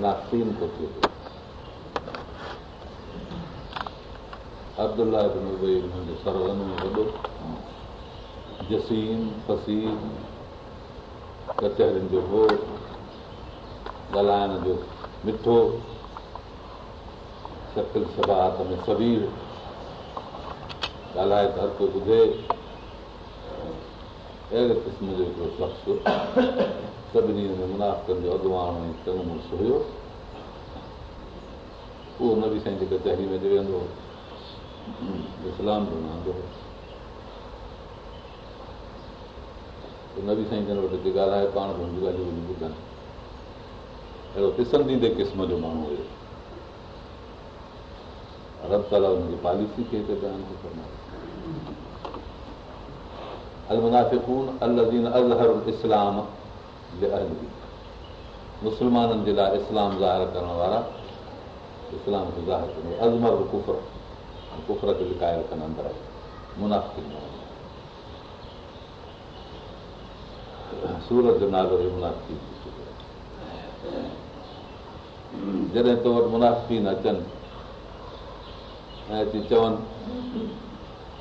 नासीम थो थिए अब्दु भई सरवन में वॾो जसीन फसीम कचहरियुनि जो हो ॻाल्हाइण जो मिठो शकल सबाक में सबीर ॻाल्हाए त हर को ॿुधे अहिड़े क़िस्म जो सभिनी मुनाफ़नि जो माण्हू हुयो मुस्लमाननि जे लाइ इस्लाम ज़ाहिर करण वारा इस्लाम खे ज़ाहिर अजमर कुफ़र कुफर खे कुफ़रत कंदा आहियूं मुनाफ़िन सूरत जो नालो जॾहिं तो वटि मुनाफ़ी न अचनि ऐं अची चवनि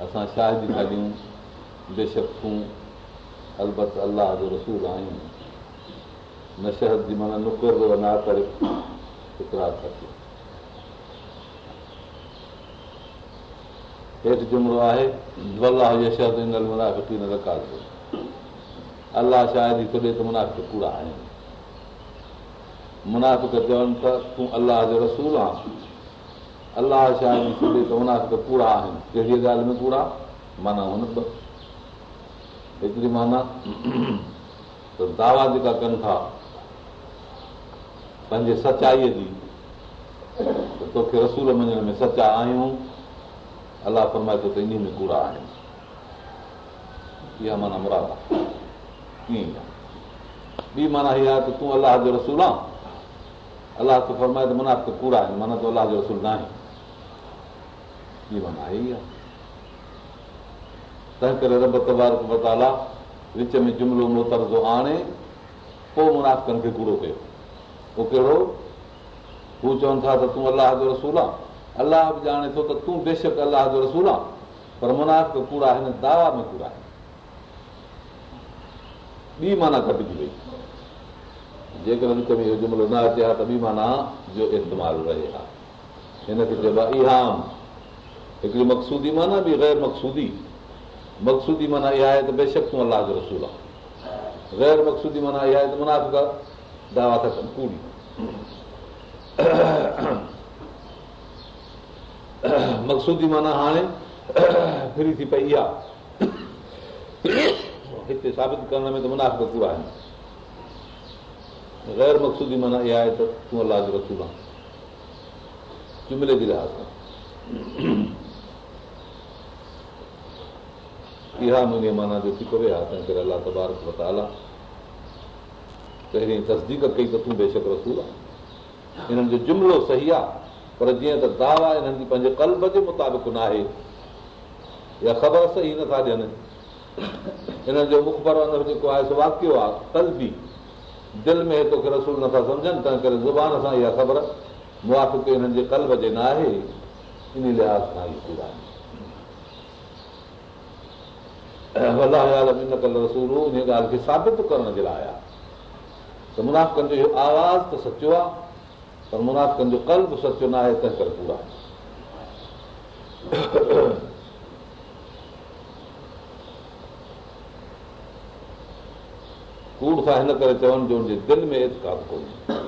असां शाहिजी बेशक बेशख़ूं अलबत अलाह जो रसूल आहियूं नशहत जी माना नुकर ना करे इकरार था हेठि जुमिलो आहे अलाह शायदि शाह त थो पूरा आहिनि मुनाफ़ चवनि त तूं अलाह जो रसूल आहे अलाह शायदि जी छुॾे त मुनाफ़ पूरा आहिनि कहिड़ी ॻाल्हि में पूरा माना हुन हिकिड़ी माना त दावा जेका कनि था पंहिंजे सचाईअ जी तोखे रसूल मञण में सचा आहियूं अलाह फरमाए थो त इन में कूड़ा आहिनि इहा माना मुराद आहे ईअं ॿी माना इहा आहे त तूं अलाह जो रसूल आहे अलाह त फरमाए त मना मुनाफ़ कूड़ा आहिनि माना तूं अलाह जो रसूल न आहे ॿी माना हीअ आहे तंहिं करे रब तबारताला विच में जुमिलो मोतर जो आणे पोइ मुनाफ़कनि खे कूड़ो कयो उहो कहिड़ो हू चवनि था त तूं अलाह जो रसूल आहे अलाह बि ॼाणे थो त तूं बेशक अलाह जो रसूल आहे पर मुनाफ़ कूड़ा हिन दावा में कूड़ा आहिनि ॿी माना कटिजी वई जेकॾहिं विच में इहो जुमिलो न अचे हा त ॿी माना जो इस्तेमालु रहे हा हिनखे चइबो आहे इहा हिकिड़ी मक़सूदी माना बि गैर मक़सूदी मक़सूदी माना इहा आहे त बेशक तूं अलाह जो रसूल आहे ग़ैर मक़सूदी माना इहा आहे त मुनाफ़ दावा कूड़ी मक़सूदी माना हाणे फ्री थी पई आहे हिते साबित करण में त मुनाफ़ मुनाफ़ूं आहिनि गैर मक़सूदी माना इहा आहे त तूं अलाज रखूं था जुमिले जी लिहाज़ सां इहा मुंहिंजे माना जो जेकी करे अलाह तबारक अला त अहिड़ी तस्दीक कई त तूं बेशक रसूल आहे हिननि जो जुमिलो सही आहे पर जीअं त दावा हिननि जी पंहिंजे कल्ब जे मुताबिक़ न आहे इहा ख़बर सही नथा ॾियनि हिननि जो मुखबर अंदरि जेको आहे सो वाकियो आहे कल बि दिलि में तोखे रसूल नथा सम्झनि तंहिं करे ज़ुबान सां इहा ख़बर मुआ हिननि जे कल्ब जे न आहे इन लिहाज़ सां ई कूड़ इन ॻाल्हि खे साबित करण जे लाइ आया त मुनाफ़ जो इहो आवाज़ त सचो आहे पर मुनाफ़ जो कल बि सचो न आहे तंहिं करे पूरा कूड़ सां हिन करे चवनि जो हुनजे दिलि में एतका कोन्हे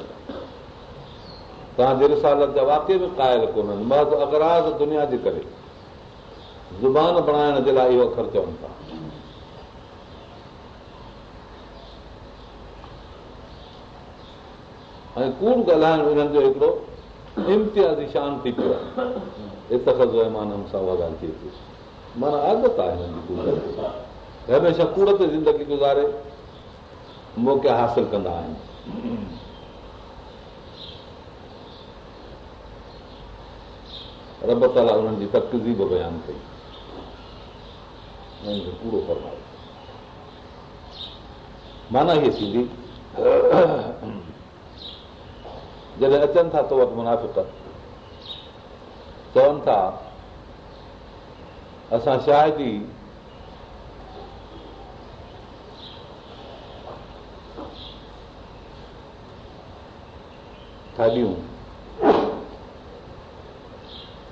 तव्हांजे रिसालत जा वाकई बि क़ाइल कोन्हनि बसि अगराज़ दुनिया जे करे ज़ुबान बणाइण जे लाइ इहो अखर चवनि था ऐं कूड़ ॻाल्हाइण हिननि जो हिकिड़ो इम्तियाज़ी शान थी पियो आहे सां उहा ॻाल्हि थी माना आदत आहे हिननि जी कूड़ हमेशह कूड़ ते ज़िंदगी गुज़ारे मौक़ा हासिलु कंदा आहिनि रब ताला उन्हनि जी तपकज़ी बि बयानु कई हुननि खे कूड़ो फरमायो माना इहे थींदी जॾहिं अचनि था वटि मुनाफ़िक चवनि था असां शायदि ई ॾियूं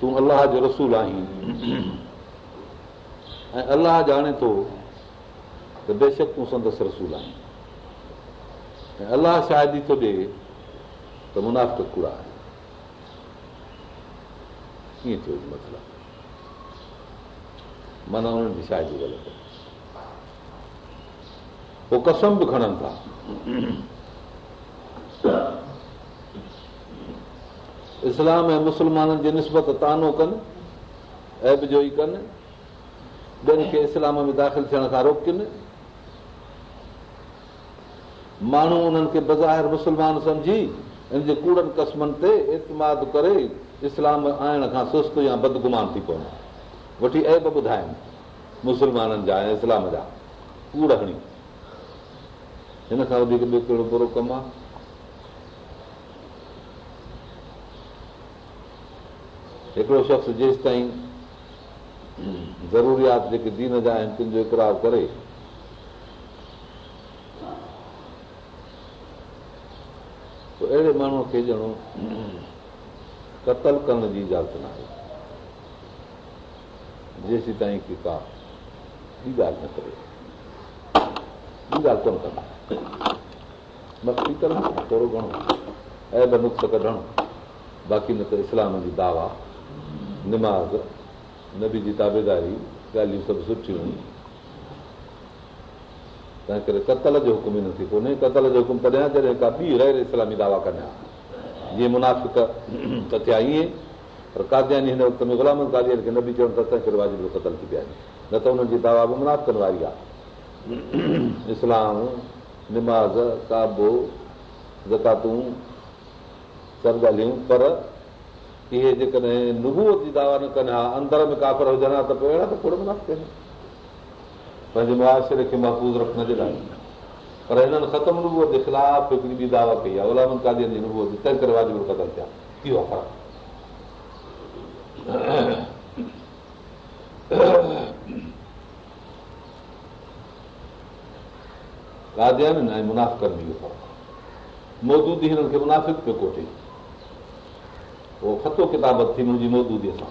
तूं अलाह जो रसूल आहीं ऐं अलाह ॼाणे थो त बेशक तूं संदसि रसूल आहीं ऐं अलाह शायदि थो ॾे त मुनाफ़ कूड़ा आहे कीअं थियो मतिलबु माना हुननि जी ग़लति आहे पोइ कसम बि खणनि था इस्लाम ऐं मुस्लमाननि जी निस्बत तानो कनि ऐब जो ई कनि ॿियनि खे इस्लाम में दाख़िल थियण खां रोकनि माण्हू उन्हनि खे बज़ाहिर मुस्लमान सम्झी हिन जे कूड़नि कसमनि ते इतमाद करे इस्लाम आइण खां सुस्त या बदगुमान थी पवनि वठी ऐब ॿुधाइनि मुस्लमाननि जा ऐं इस्लाम जा कूड़ हणी हिन खां वधीक ॿियो कहिड़ो बुरो कमु आहे हिकिड़ो शख्स जेसि ताईं ज़रूरीयात जेके दीन जा आहिनि तिन जो इकरार करे पोइ अहिड़े माण्हूअ खे ॼणो क़तल करण जी इजाज़त न आहे जेसीं ताईं की का ॿी ॻाल्हि न करे ॿी ॻाल्हि कोन कंदा मतिलबु थोरो घणो अहल नुक़्त कढणु बाक़ी न त इस्लाम जी दावा निमाज़ नबी जी ताबेदारी ॻाल्हियूं सभु सुठियूं हुयूं तंहिं करे कतल जो हुकुम ई नथी कोन्हे कतल जो हुकुम तॾहिं जॾहिं का ॿी रैल इस्लामी दावा कनि जीअं मुनाफ़िक त थिया ईअं पर कादयानी हिन वक़्त में ग़ुलाम कादियर खे न बि चवणु त असांखे वाजिबु क़तल थी पिया आहिनि न त हुननि जी दावा बि मुनाफ़िकनि वारी आहे इस्लाम निमाज़ काबो ज़कातूं सभु ॻाल्हियूं पर इहे जेकॾहिं नुबूअ जी दावा न कनि हा अंदर में काफ़र हुजनि हा त पोइ अहिड़ा त खोड़ मुनाफ़ कनि पंहिंजे मुआशिरे खे महफ़ूज़ रखण जे लाइ पर हिननि ख़तम जे ख़िलाफ़ु हिकिड़ी ॿी दावा कई आहे मुनाफ़िक मौजूदी हिननि खे मुनाफ़िक पियो कोठे उहो खतो किताब थी मुंहिंजी मौजूदीअ सां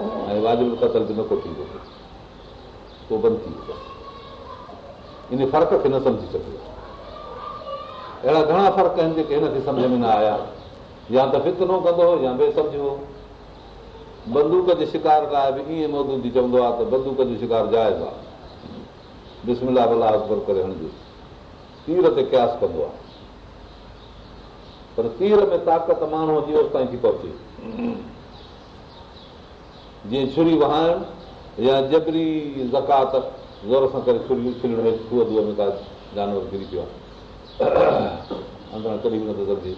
अहिड़ा घणा फ़र्क़ आहिनि जेके हिनखे सम्झ में न आया त बंदूक जे शिकार लाइ बि ईअं चवंदो आहे त बंदूक जो शिकार जाइज़ आहे बि तीर ते क्यास कंदो आहे पर तीर में ताक़त माण्हूअ जी पहुचे जीअं छुरी वहाइण या जबरी ज़कात ज़ोर सां करे जानवर किरी पियो आहे अंदरां कॾहिं बि नथो सम्झे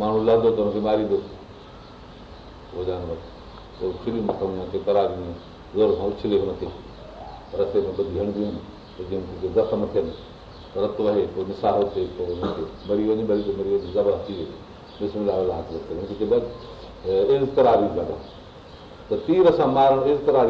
माण्हू लहंदो त हुनखे मारींदो उहो जानवर पोइ छुरी मथां करारियूं ज़ोर सां उछले बि रस्ते में कुझु हणंदियूं आहिनि ज़ख़्म थियनि रतु वहे पोइ निसार थिए मरी वञे ज़बर थी वई ॾिसण लाइ त तीर सां मारणु इज़तरा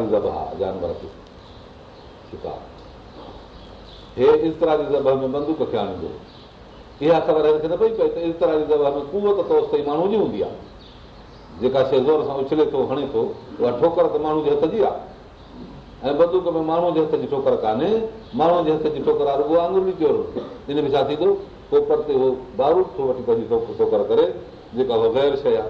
इहा ख़बर हिनखे न पई पए ताईं माण्हू जी हूंदी आहे जेका शइ ज़ोर सां उछले थो हणे थो उहा ठोकर त माण्हू जे हथ जी आहे ऐं बंदूक में माण्हू जे हथ जी ठोकर कान्हे माण्हू जे हथ जी ठोकर आहे उहा बि चोर इन में छा थींदो कोपर ते ठोकर करे जेका शइ आहे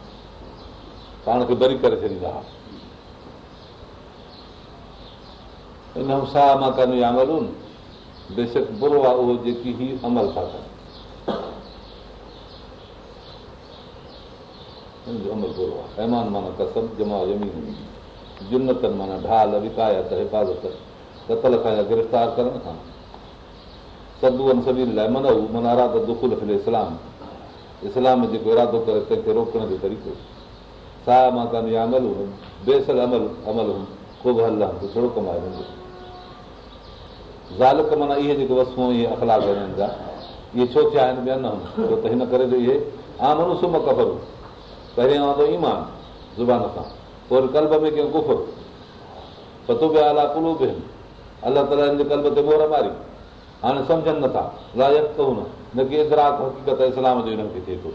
पाण खे बरी करे छॾींदा हुआ इन साह मां तव्हांजो आमलू न बेशक बुरो आहे उहो जेकी ही अमल था कनि अमल बुरो आहे अहमान माना कसम जमा ज़मीन जिनतनि माना ढाल विकायत हिफ़ाज़त कतल खां या गिरफ़्तार करण खां सदूअनि सभिनी लाइ मनऊ मनारा त दुख ले इस्लाम इस्लाम जेको इरादो करे कंहिंखे रोकण जो तरीक़ो ज़ाल छो थिया आहिनि ॿिया छो त हिन करे सुम्ह कफ़र पहिरियां त ईमान ज़ुबान सां थोरी कल्ब में कयूं कुफ पतो पिया कुलू बि आहिनि अलाह कल्ब ते मारी हाणे सम्झनि नथा न की इज़राक हक़ीक़त इस्लाम जो हिननि खे थिए थो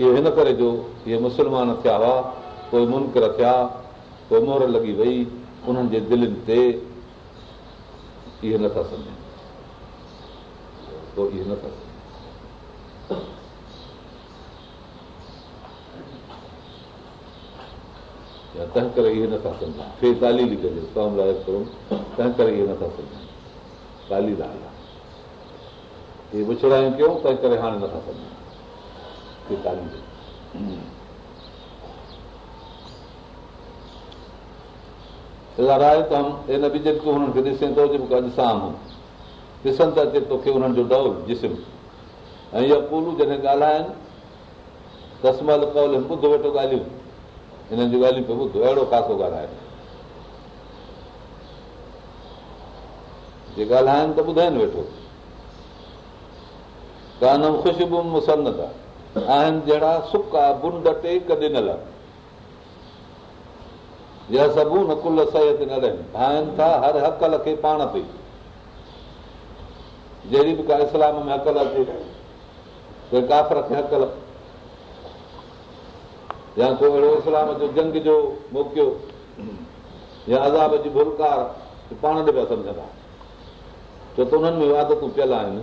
हिन करे जो इहे मुस्लमान थिया हुआ कोई मुनकर थिया कोई मोर लॻी वई उन्हनि जे दिलनि ते तंहिं करे इहे नथा सम्झनि तंहिं करे विछड़ायूं कयूं तंहिं करे हाणे नथा सम्झूं राय त हिन हुननि खे ॾिसे थो जेको ॾिसां ॾिसनि था अचे तोखे हुननि जो डोल जिस्म ऐं इहा पूरू जॾहिं ॻाल्हाइनि तस्मल कौल ॿुध वेठो ॻाल्हियूं हिननि जूं ॻाल्हियूं पियो ॿुध अहिड़ो कासो ॻाल्हाए जे ॻाल्हाइनि त ॿुधाइनि वेठो गानम ख़ुशबु मुसनत आहिनि जहिड़ा सुका गुन टे किनल या सभु न कुल सहत न रहनि ठाहिनि था हर हक़ल खे पाण ते जहिड़ी बि का इस्लाम में हक़ल त काफ़र खे हक़ या को अहिड़ो इस्लाम जो जंग जो मोकियो या अज़ाब जी भुलकार पाण ॾे पिया सम्झंदा छो त उन्हनि में वादतूं पियल आहिनि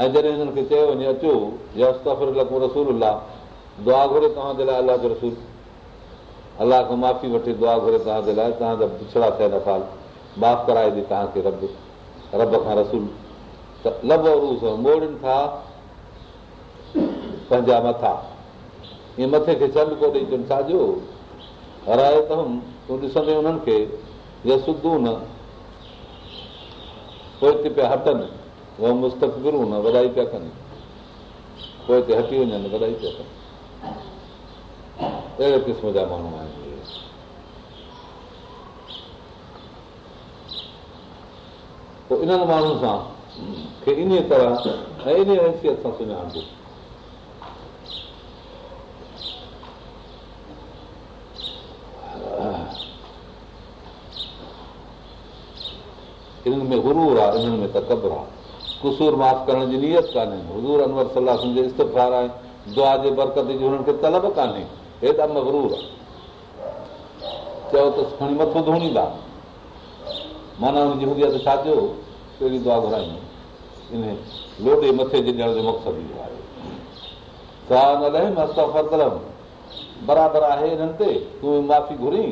ऐं जॾहिं हिननि खे चयो वञे अचो रसूल अलाह दुआ घुरे तव्हांजे लाइ अलाह जो रसूल अलाह खां माफ़ी वठी दुआ घुरे तव्हांजे लाइ तव्हांजा पिछड़ा थिया नफ़ाल माफ़ कराए ॾे तव्हांखे रब रब खां रसूल त लब रूस ॻोड़नि था पंहिंजा मथा ईअं मथे खे चल को ॾेई अचनि छाजो हराए अथमि तूं ॾिसंदे हुननि खे या सुधू न पोइ हिते पिया हटनि मुस्तक़बिरू न पिया कनि पोइ हिते हटी वञनि वॾाई पिया कनि अहिड़े क़िस्म जा माण्हू आहिनि पोइ इन्हनि माण्हुनि सां खे इन तरह ऐं इन हैसियत सां सुञाणबो इन्हनि में गुरूर आहे इन्हनि में तकबर आहे कुसूर माफ़ करण जी नियत कान्हे हज़ूर अनवर सलाह इस्तफार आहे दुआ जे बरकत जी हुननि खे तलब कान्हे हेॾा मगरूर चयो त खणी मथो धोणींदा माना हूंदी आहे त छा छाजो पहिरीं दुआ घुराईंदी लोॾे मथे जे ॾियण जो मक़सदु इहो आहे बराबरि आहे हिननि ते तूं माफ़ी घुरी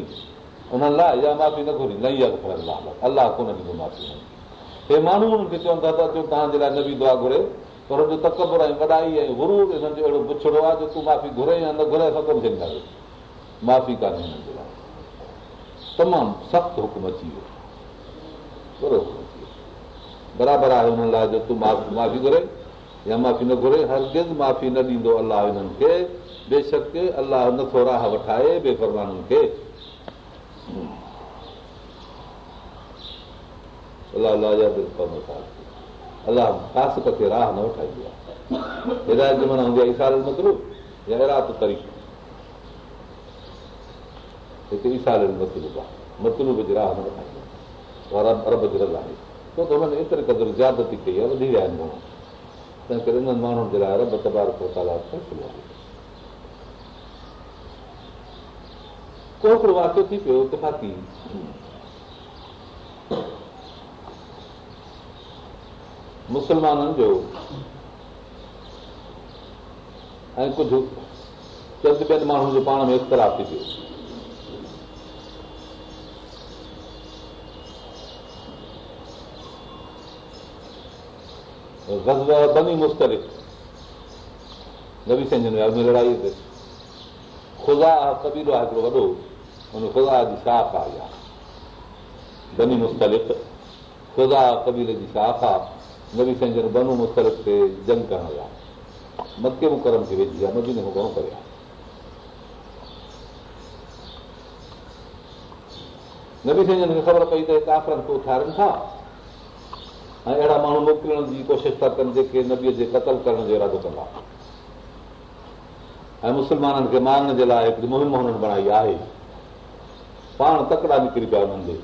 उन्हनि लाइ इहा माफ़ी न न घुरी अलाह कोन ॾींदो माफ़ी हे माण्हू हुनखे चवनि था त तूं तव्हांजे लाइ न बि दुआ घुरे पर हुनजो तकबर ऐं वॾाई ऐं गुरूर हिननि जो अहिड़ो पुछड़ो आहे जो तूं माफ़ी घुरे या न घुरे ख़तमु थियनि था माफ़ी कान्हे हिननि जे लाइ तमामु सख़्तु हुकुम अची वियो बराबरि आहे हुननि लाइ जो तूं माफ़ी माफ़ी माफ़ी घुरे घुरे या न हर माफ़ी न ॾींदो अलाह हिननि खे बेशक अलाह नथो राह वठाए बेफ़रमाननि खे अलाह राह न वठाई आहे हिदायत माना हूंदी आहे इशार मतिलबु या हिरात तरीक़ो हिते इशार मतिलबु आहे मतिलब जी राह न वठाई आहे अरब जी रज़ आहे छो त हुननि एतिरे क़दुरु ज़्यादती कई आहे वधी विया आहिनि माण्हू तंहिं करे इन्हनि माण्हुनि जे लाइ रब तबार आहे को हिकिड़ो वाक़ियो थी पियो इतफ़ाक़ी मुसलमाननि जो ऐं कुझु चंद ॿियनि माण्हुनि जो पाण में इख़्तिलाफ़ थी थियो बनी मुस्ती साईं लड़ाई ते ख़ुदा कबीर आहे हिकिड़ो वॾो हुन ख़ुदा जी शाख आहे इहा बनी ख़ुदा कबीर जी शाख आहे नबी साईं जॾहिं बनू मुफ़ ते जंग करण लाइ मके मुकरम खे वेझी आहे नबी सेजन खे ख़बर पई त आफ़र खे उथारनि था ऐं अहिड़ा माण्हू मोकिलण जी कोशिशि था कनि जेके नबीअ जे क़तल करण जो इरादो कंदा ऐं मुस्लमाननि खे मारण जे लाइ हिकिड़ी मुहिम हुननि बणाई आहे पाण तकिड़ा निकिरी पिया हुननि जे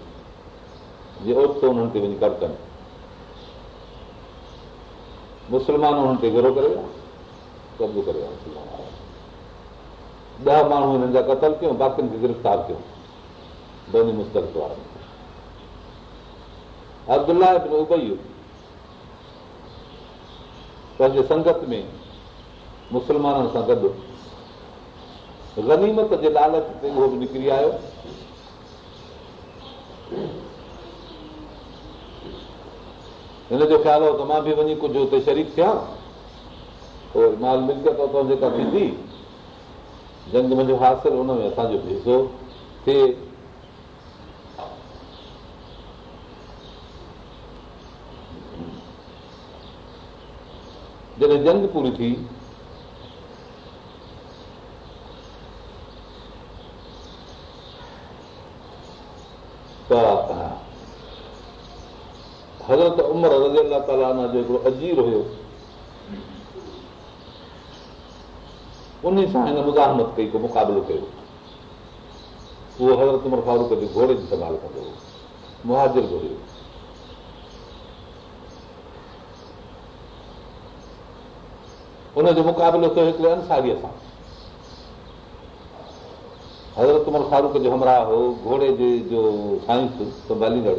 जे औरत हुननि ते वञी कड़कनि मुस्लमान हुननि ते घिरो करे विया कब्ज़ो करे विया ॾह माण्हू हिननि जा क़तल कयूं बाक़ियुनि खे गिरफ़्तार कयूं मुस्तक़ वारनि अब्दुला हिकिड़ो उबई हुई पंहिंजे संगत में मुस्लमाननि सां गॾु गनीमत जे लालच ते उहो बि निकिरी आयो हिन जो ख़्यालु हो त मां बि वञी कुझु हुते शरीक थियां पोइ माल मिल्कियत करे जेका थींदी जंग मुंहिंजो हासिल हुन में असांजो हिसो थिए जॾहिं जंग पूरी थी त हज़रत उमर रज़ी अला ताला जो हिकिड़ो अजीर हुयो उन सां हिन मुज़ाहमत कई को मुक़ाबिलो कयो उहो हज़रत उमर फारूक जे घोड़े जी संभाल कंदो हुओ मुहाजिर बि हुयो उनजो मुक़ाबिलो कयो हिकिड़े अंसारीअ सां हज़रत उमर फारूक जो हमराह हो घोड़े जे जो साइंस संभालींदड़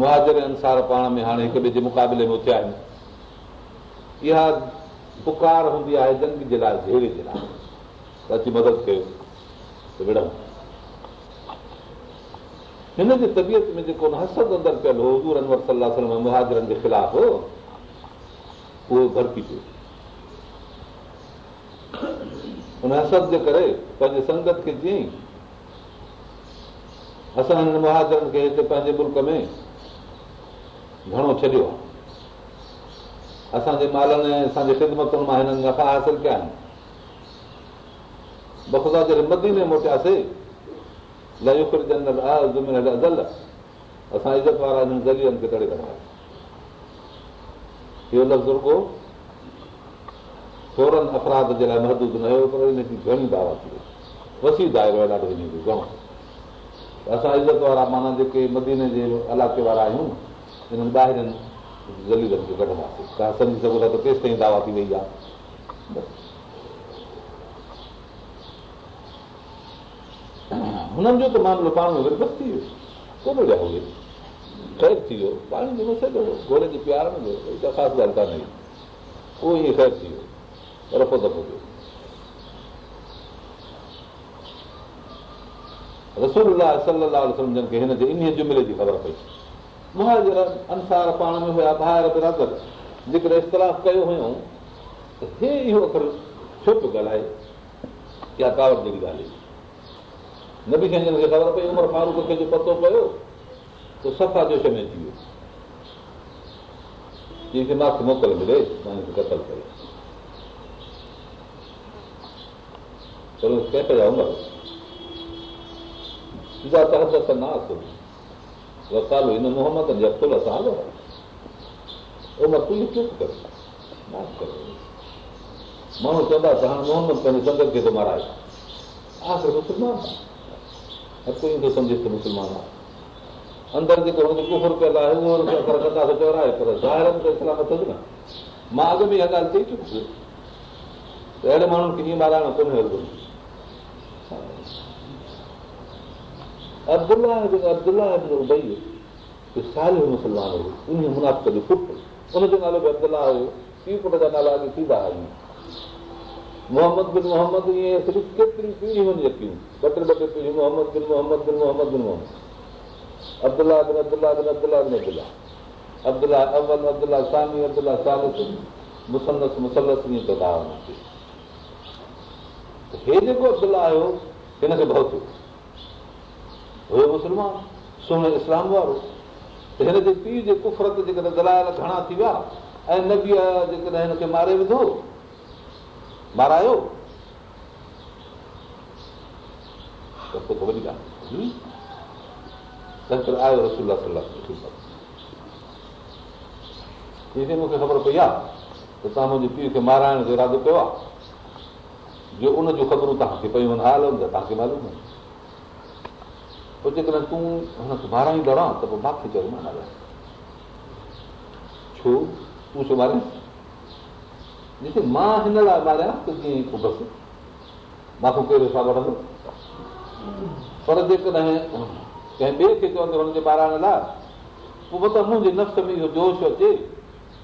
मुहाजर अंसार पाण में हाणे हिक ॿिए जे मुक़ाबले में उथिया आहिनि इहा पुकार हूंदी आहे जंग जे लाइ जे त अची मदद कयो हिन जी तबियत में जेको हसद अंदरि पियल हो हज़ूर अनवर सलाह मुहाजरनि जे ख़िलाफ़ उहो भर्ती पियो हुन हसद जे करे पंहिंजे संगत खे चयईं असां हिन मुहाजरनि खे हिते पंहिंजे मुल्क में घणो छॾियो आहे असांजे मालनि असांजे ख़िदमतुनि मां हिननि नफ़ा हासिल कया आहिनि बफ़ा जॾहिं मदीने मोटियासीं असां इज़त वारा हिननि ज़रियनि खे करे रखिया इहो लफ़्ज़ नज़ुर्गो थोरनि अफ़राद जे लाइ महदूदु न हुयो पर हिनजी घणी दावा थी वई दायरो आहे ॾाढो हिन जो घणो असां इज़त वारा माना जेके मदीने जे इलाइक़े वारा आहियूं हिननि ॿाहिरनि खे कढंदासीं तव्हां सम्झी सघो था त केसि ताईं दावा थी वई आहे हुननि जो त मामिलो पाण में विरबस थी वियो थी वियो थी वियो रफ़ो दफ़ो जे इन जुमिले जी ख़बर पई अंसार पाण में हुया ॿाहिरि जेकॾहिं इख़्तिलाफ़ कयो हुयूं त हे इहो पियो ॻाल्हाए की कावत जहिड़ी ॻाल्हि न बि ख़बर पई उमिरि फारूक खे जो पतो पियो त सफ़ा जोश में थी वियो मोकल मिले कतल करे उमिरि मोहम्मदनि जा पुल तालो आहे माण्हू चवंदा त हाणे मोहम्मद पंहिंजे थो माराए अंदरि जेको आहे पर न मां अॻु में इहा ॻाल्हि चई चुकि त अहिड़े माण्हुनि खे जीअं माराइणो कोन्हे अब्दुल अब्दुल भई साल मुसलमान हुयो पुटु उनजो नालो बि अब्दुला हुयो ई पुट जा नाला अॼु थींदा आहिनि मोहम्मद बिन मोहम्मद सिर्फ़ु केतिरियूं पीढ़ियूं आहिनि जेकियूं ॿ टे ॿ टे पीढ़ियूं मोहम्मद बिन मोहम्मद बिन मोहम्मद हे जेको अब्दुला आहियो हिनखे भउ थियो हुयो मुस्लमान सुहि इस्लाम वारो हिन जे पीउ जे कुफरत जेकॾहिं दलायल घणा थी विया ऐं नबीअ जेकॾहिं हिनखे मारे विधो मारायो आयो रसूल मूंखे ख़बर पई आहे त तव्हां मुंहिंजे पीउ खे माराइण जो इरादो कयो आहे जो उनजूं ख़बरूं तव्हांखे पयूं हाल हूंदा तव्हांखे मालूम पोइ जेकॾहिं तूं हुन सुभाराईंदड़ त पोइ मूंखे ॻाल्हाए छो तूं सुभार मां हिन लाइ ॿारियां तीअं बसि मूंखे पहिरियों वठंदो पर जेकॾहिं कंहिं ॿिए खे चवंदो हुनजे ॿाराइण लाइ पोइ मतिलबु मुंहिंजे नफ़्स में इहो जोश अचे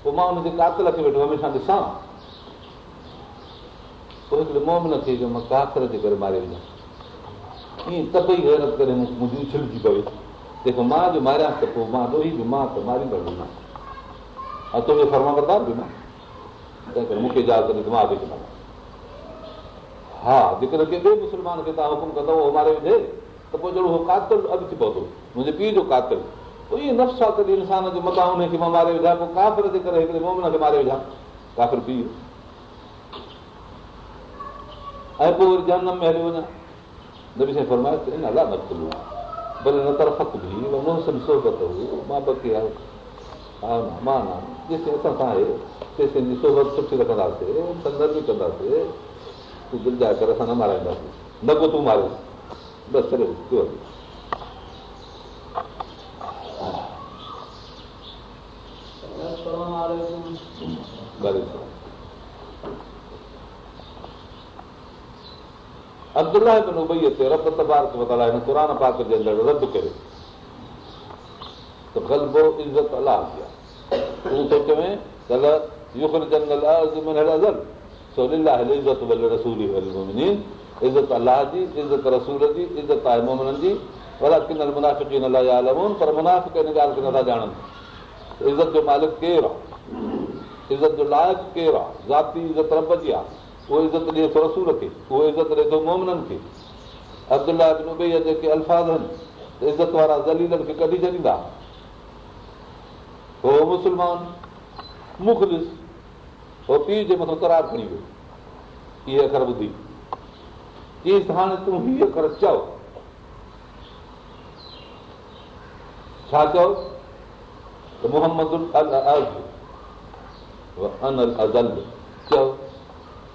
पोइ मां हुनजे कातल खे वेठो हमेशह ॾिसां मुंहुं न थिए की मां कातिर जे करे मारे वञा ईअं त पई हैरत करे मुंहिंजी पवे मां जो न तंहिं करे मूंखे तव्हां हुकुम कंदव मारे विझे त पोइ कातिल थी पवंदो मुंहिंजे पीउ जो आहे तॾहिं इंसान जे मथां विझां पोइ काफ़िर जे करे मोमिन खे मारे विझां काफ़िर पीउ ऐं पोइ वरी जनम में हली वञा न कंदासीं तूं मारे हिन क़ान पार्क जेत अलाह जी आहे हू सोचल इज़त अलाह जी इज़त रसूल जी इज़त आहे मुनाफ़ जी ननाफ़िक हिन ॻाल्हि खे न था ॼाणनि इज़त जो मालिक केरु आहे इज़त जो लाइक़ु केरु आहे ज़ाती इज़त रब जी आहे उहो इज़त ॾिए थो रसूर खे उहो इज़त ॾिए थो मोमननि खे अब्दुला बिन उबैया जेके अल्फाज़ आहिनि इज़त वारा ज़लीलनि खे कढी छॾींदा हो मुस्लमान हो पीउ जे मथां करार खणी वियो इहे अखर ॿुधी हाणे तूं हीअ अखर चओ छा चओ त मुहम्मद चओ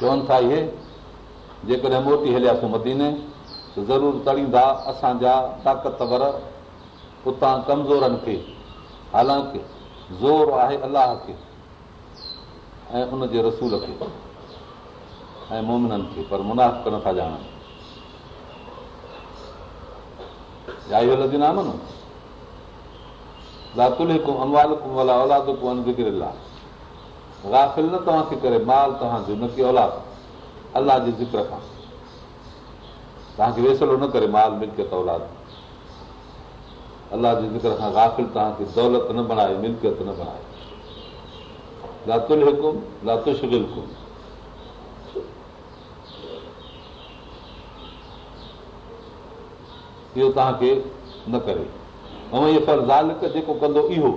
चवनि था इहे जेकॾहिं मोटी हलियासीं मदीने त ज़रूरु तड़ींदा असांजा ताक़तवर उतां कमज़ोरनि खे हालांकि ज़ोर आहे अलाह खे ऐं उनजे रसूल खे ऐं मोमिननि खे पर मुनाफ़ नथा ॼाणनि कनि था ॼाणनि औलाद कोन बिगड़ियल आहे राफ़िल न तव्हांखे करे माल तव्हांजो न की औलाद अलाह जे वेसलो न करे माल मिल्कियत औलाद अलाह जे ज़िक्राफ़िल तव्हांखे दौलत न बणाए इहो तव्हांखे न करे जेको कंदो इहो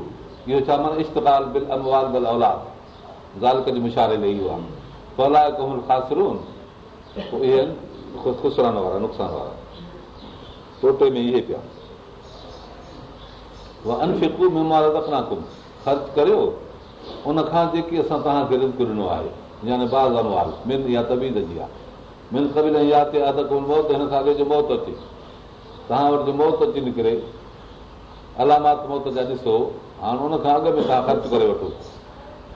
इहो छा माना बिल औलाद ज़ाल जे मुशारे में इहो आहे पोइ अलाए कम इहे आहिनि ख़ुशरान वारा नुक़सान वारा टोटे में इहे पिया अनफिकू कुम ख़र्च करियो उनखां जेकी असां तव्हांखे रिज़ ॾिनो आहे यानी बाज़ार मिन या तबीद जी आहे मिन तबील जी आदत आदत कोन मौत हिन सां अॻे जो मौत अचे तव्हां वटि जो मौत अची निकिरे अलामात मौत जा ॾिसो हाणे उनखां अॻ में तव्हां ख़र्चु करे वठो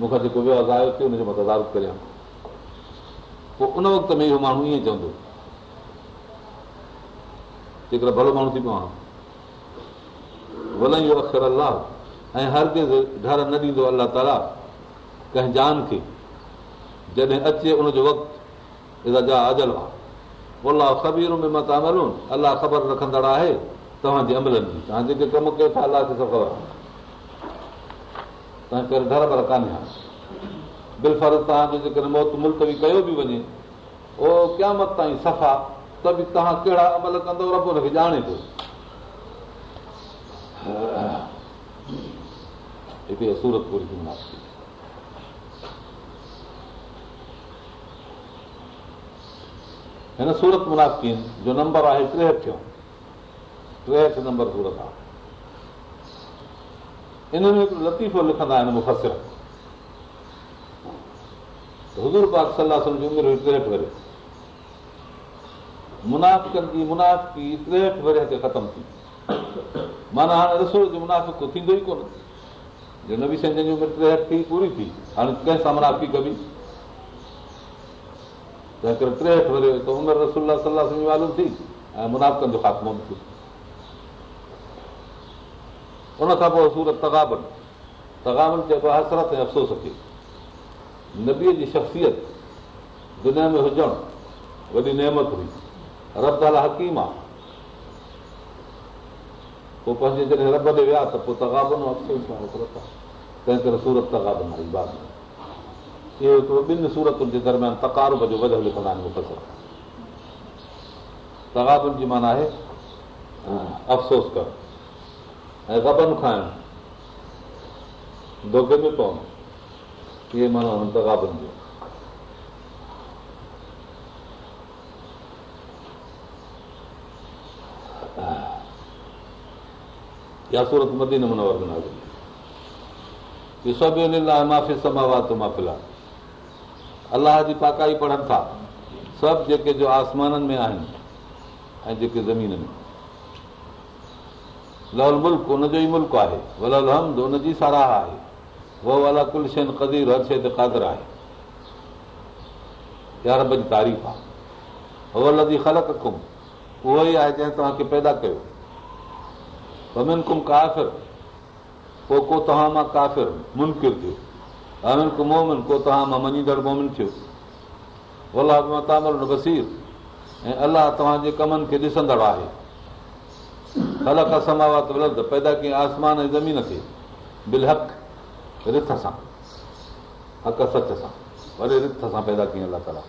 मूंखां जेको वियो गायो थिए हुनजो मां करियां पोइ उन वक़्त में इहो माण्हू ईअं चवंदो जेकॾहिं भलो माण्हू थी पियो आहे इहो अख़र अलाह ऐं हर कंहिंखे घर न ॾींदो अलाह ताला कंहिं जान खे जॾहिं अचे उनजो वक़्तु जा आजल आहे अलाह ख़बीर में मां तव्हां मलूं अलाह ख़बर रखंदड़ आहे तव्हांजे अमलनि जी तव्हां जेके कमु कयो था अलाह खे सभु ख़बर आहे तर कान्हे बिल्फर मौत मुलतवी कयो बि वञे उहो क़यामत ताईं सफ़ा त बि तव्हां कहिड़ा अमल कंदो ॼाणे थो हिन सूरत मुनासिकिन जो नंबर आहे टेहठि टेहठि नंबर सूरत आहे इन्हनि हिकिड़ो लतीफ़ो लिखंदा आहिनि मुफ़सिर हज़ूर पाक सलाह सम्झ उमिरि हुई मुखसू मुनाफ़िकनि जी मुनाफ़ी टेहठि भरे ख़तमु थी माना हाणे रसोल जो मुनाफ़ो थींदो ई कोन जो जी उमिरि टेहठि थी पूरी थी हाणे कंहिं सां मुनाफ़ी कबी तंहिं करे टेहठि वरियो त उमिरि रसोल सलाह मालूम थी ऐं मुनाफ़िकनि जो ख़ात्मो बि थियो उन खां पोइ सूरत तगाबन तगाबन जेको आहे हसरत ऐं अफ़सोस खे नबीअ जी शख़्सियत दुनिया में हुजणु वॾी नेमत हुई रब ताला हकीम आहे पोइ पंहिंजे जॾहिं रब ते विया त पोइ तगाबन अफ़सोस आहे हसरत आहे तंहिं करे सूरत तगाबन आई बाद इहो हिकिड़ो ॿिनि सूरतुनि जे दरमियान तकारुब जो बधल लिखंदा आहिनि तगाबन जी माना आहे अफ़सोस करणु ऐं गबन खाइण में पवण इहे माना हुननि तगाबनि जो इहा सूरत मदी नमूने वर्गन आहे इहो सभु माफ़ी समावा फिला अलाह जी पाकाई पढ़नि था सभु जेके जो आसमाननि में आहिनि ऐं जेके ज़मीन में लोल मुल्क हुनजो ई मुल्क़ आहे वलालमद हुनजी साराह आहे वो अला कुलशन कदीर ते कादर आहे यार बि तारीफ़ आहे वॾी ख़लक कुम उहो ई आहे जंहिं तव्हांखे पैदा कयो तव्हां मां थियो बसीर ऐं अलाह तव्हांजे कमनि खे आहे ख़लक समावात वलद पैदा कयईं आसमान ऐं ज़मीन खे बिलहक़ रिथ सां हक़ सच सां वरी रिथ सां पैदा कयईं अलाह ताला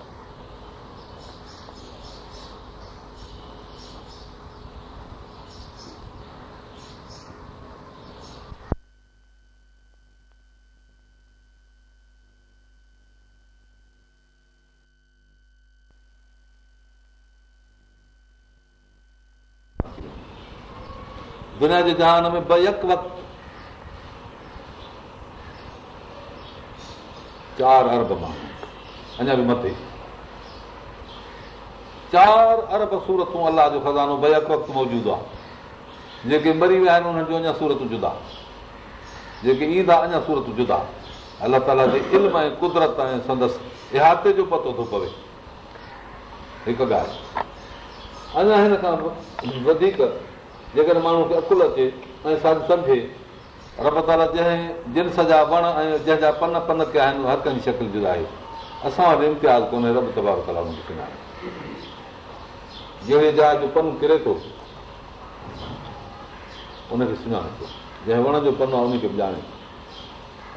दुनिया जे जहान में बक वक़्तु चारि अरब माण्हू अञा बि मथे चारि अरब सूरतूं अलाह जो ख़ज़ानो बक वक़्तु मौजूदु आहे जेके मरी विया आहिनि उन्हनि जो अञा सूरत जुदा जेके ईंदा अञा सूरत जुदा अलाह ताला जे इल्म ऐं कुदरत ऐं संदसि इहाते जो पतो थो पवे हिकु ॻाल्हि अञा हिन खां वधीक जेकॾहिं माण्हू खे अकुलु अचे ऐं साम्हूं सम्झे रब ताला जंहिं जिन सॼा वण ऐं जंहिंजा पन पन कया आहिनि हर कंहिंजी शकिल जो आहे असां वटि इम्तिहान कोन्हे रब तबार सबाबा जहिड़े जहाज जो पन किरे थो उनखे सुञाणे थो जंहिं वण जो पन आहे उनखे बि ॼाणे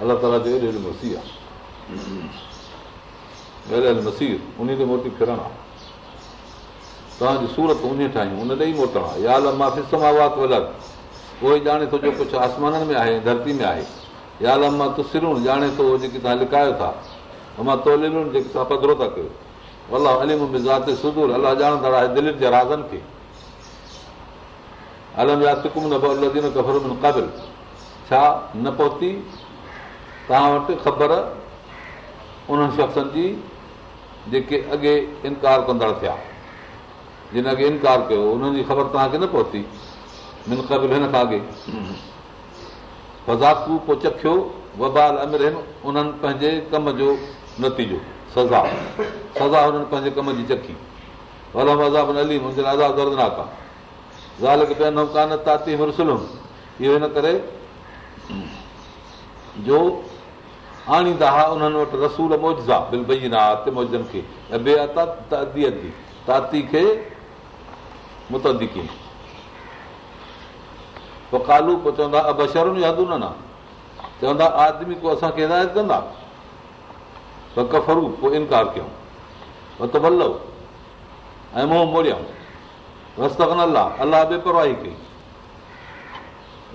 अलाह ताला जो एॾो एॾो मसीह आहे मसीह उन ते मोटी फिरणु आहे तव्हांजी सूरत उन ठाहियूं उन ॾेई मोटण आहे या मां सिसमा उहा थो अलॻि उहो ई ॼाणे थो जो कुझु आसमाननि में आहे धरती में आहे यार मां तुसरू ॼाणे थो जेकी तव्हां लिकायो था तोलू जेके तव्हां पघरो था कयो अलाह ज़ाते सुदूर अलाह ॼाणंदड़ आहे दिलि जे राज़नि खे अलम या न में क़ाबिल छा न पहुती तव्हां वटि ख़बर उन्हनि शख़्सनि जी जेके अॻे इनकार कंदड़ थिया जिन खे इनकार कयो उन्हनि जी ख़बर तव्हांखे न पहुती मिन क़बिल हिन खां अॻे फज़ाकू पोइ चखियो वबाल अमिर उन्हनि पंहिंजे कम जो नतीजो सज़ा सज़ा हुननि पंहिंजे कम जी चखी वलम अज़ाब अली वलमा अज़ाब दर्दनाक आहे ज़ाल ताती तातीलम इहो हिन करे जो आणींदा हुआ उन्हनि वटि रसूल मौजा बिल भई नाते मौजनि खे ताती खे पोइ कालू पोइ चवंदा अबरुनि न न चवंदा आदमी को असांखे हिदायत कंदा त कफरू पोइ इनकार कयूं त वल ऐं मोह मोड़ियऊं रस्ता न अलाह अलाह बेपरवाही कई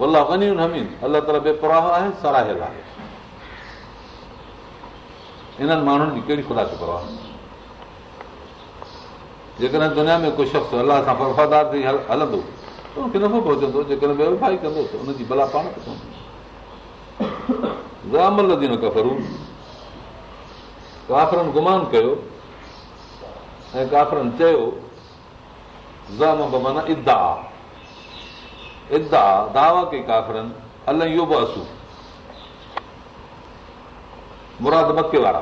अलाह अला तरह बेपरवाह आहे सराहियल आहे इन्हनि माण्हुनि जी कहिड़ी ख़ुदा परवाह जेकॾहिं दुनिया में को शख़्स अलाह सां वफ़ादार थी हलंदो त हुनखे नफ़ो पहुचंदो जेकॾहिं व्यवफाई कंदो त हुनजी भला पाणी न ख़बरूं काफ़रनि गुमान कयो ऐं काफ़रनि चयो माना इदा इदा दावा कई काफ़रनि अलाई इहो बि असूं मुराद मके वारा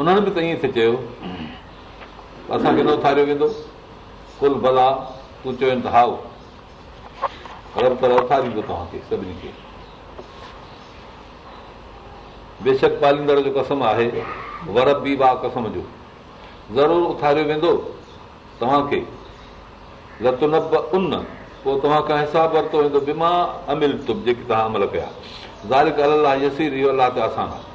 उन्हनि बि त ईअं थी चयो असांखे न उथारियो वेंदो कुल भला तूं चयो त हाओ अगरि पर उथारींदो तव्हांखे सभिनी खे बेशक पालींदड़ जो कसम आहे बि वा कसम जो ज़रूरु उथारियो वेंदो तव्हांखे लत न उन पोइ तव्हां खां हिसाबु वरितो वेंदो बिमा तुब जेके तव्हां अमल कया अलाह यसीर इहो अलाह ते आसानु आहे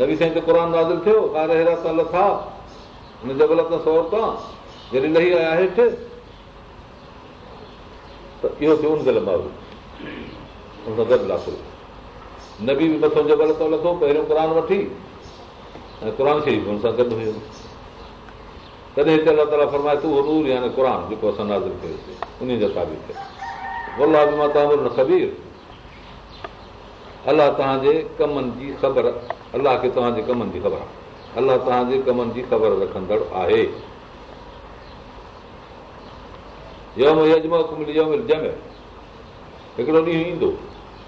नबी साईं त क़ुर नाज़ थियो ॿार लथा ग़लति सौर रुपया जॾहिं लही आया हेठि त इहो लाथो नबी बि मथो ग़लति लथो पहिरियों क़ुर वठी ऐं क़रान शरीफ़ हुयो तॾहिं ताला फरमाए जेको असां नाज़ कयोसीं न ख़बीर अलाह तव्हांजे कमनि जी ख़बर अलाह खे तव्हांजे कमनि जी ख़बर आहे अलाह तव्हांजे कमनि जी ख़बर रखंदड़ आहे हिकिड़ो ॾींहुं ईंदो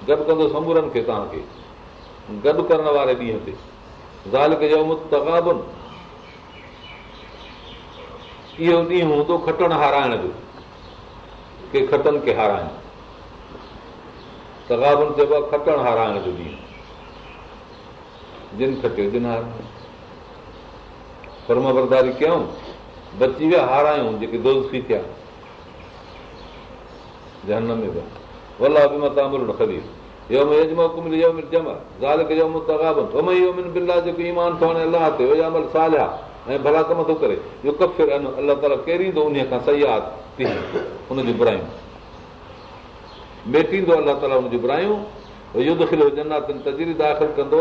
गॾु कंदो समूरनि खे तव्हांखे गॾु करण वारे ॾींहं ते ज़ाल कजमि तगाबुनि इहो ॾींहुं हूंदो खटण हाराइण जो के खटनि खे हाराइ तगाबुनि चइबो आहे खटण हाराइण जो ॾींहुं जिन खटियो कयूं बची विया हारायूं जेके दोस्ती थिया कम थो करे उन खां सही बुरायूं मेटींदो अलाह ताला हुन तजीरी दाख़िल कंदो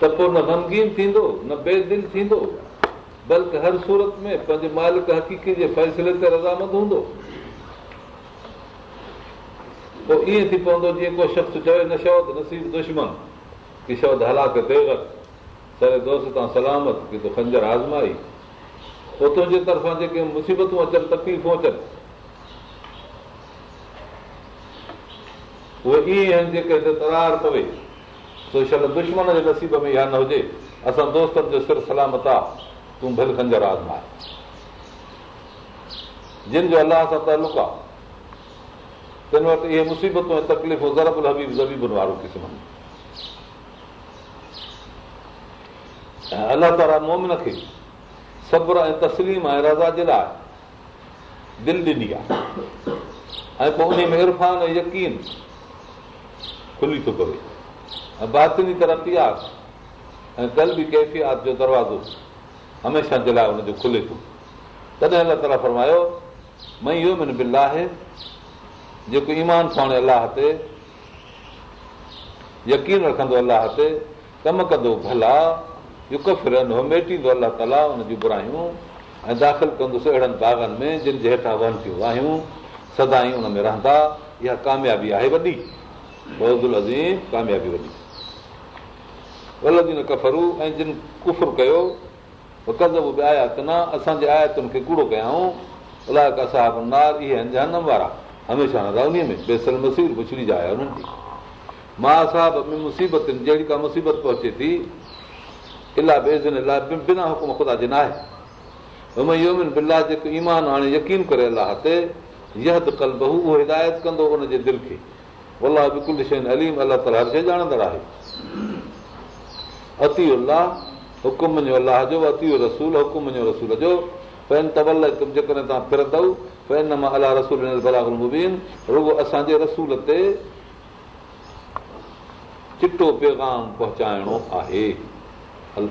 त पोइ न गमगीन थींदो न बेदिल थींदो बल्कि हर सूरत में पंहिंजे मालिक हक़ीक़त जे फ़ैसिले ते रज़ामंद हूंदो पोइ ईअं थी पवंदो जीअं को शख़्स चवे न शौद नसीब दुश्मन की शौद हलाक हलात सरे दोस्त तां सलामत की तूं खंजर आज़माई पोइ तुंहिंजे तरफ़ां जेके मुसीबतूं अचनि तकलीफ़ूं अचनि उहे ईअं आहिनि जेके हिते तरार पवे सोशल दुश्मन जे नसीब में इहा न हुजे असां दोस्तनि जो सिर सलामत आहे तूं भर कंजा आज़माए जिन जो अलाह सां तालुक आहे तिन वटि इहे मुसीबतूं ऐं तकलीफ़ूं हबीब ज़बीबुनि वारो क़िस्म ऐं अलाह ताला मोमिन खे सब्र ऐं तस्लीम ऐं रज़ा जे लाइ दिलि ॾिनी आहे ऐं पोइ उन में इरफ़ान ऐं यकीन खुली थो करे बातिनी तरक़ी आहे ऐं कल बि कैफ़ियात जो दरवाज़ो हमेशह जे लाइ हुनजो खुले थो तॾहिं अलाह ताला फरमायो मां इहो मिन बिल आहे जेको ईमान सां अलाह ते यकीन रखंदो अलाह ते कमु कंदो भला युक फिरंदो मेटींदो अलाह ताला हुन जूं बुरायूं ऐं दाख़िल कंदुसि अहिड़नि बाग़नि में जिन जे हेठां वहनि थियूं आहियूं सदाई हुन में रहंदा इहा कामयाबी आहे वॾी अज़ीम कामयाबी वॾी न कफरू ऐं जिन कुफ़ कयो कूड़ो कयऊं अलाह का मुसीबतुनि जहिड़ी का मुसीबत पहुचे थी इलाही बिना हुकुम ख़ुदा जे न आहे ईमान हाणे यकीन करे अलाह ते हिदायत कंदो उनजे दिलि खे अलाह हर शइ ॼाणंदड़ आहे अती उह हुकुम जो अलाह जो अती रसूल हुकुम जो रसूल जो फैन जेकॾहिं तव्हां फिरंदव फैन मां अलाह रसूल बलागुल मुबीन रुगो असांजे रसूल ते चिटो पैगाम पहुचाइणो आहे अल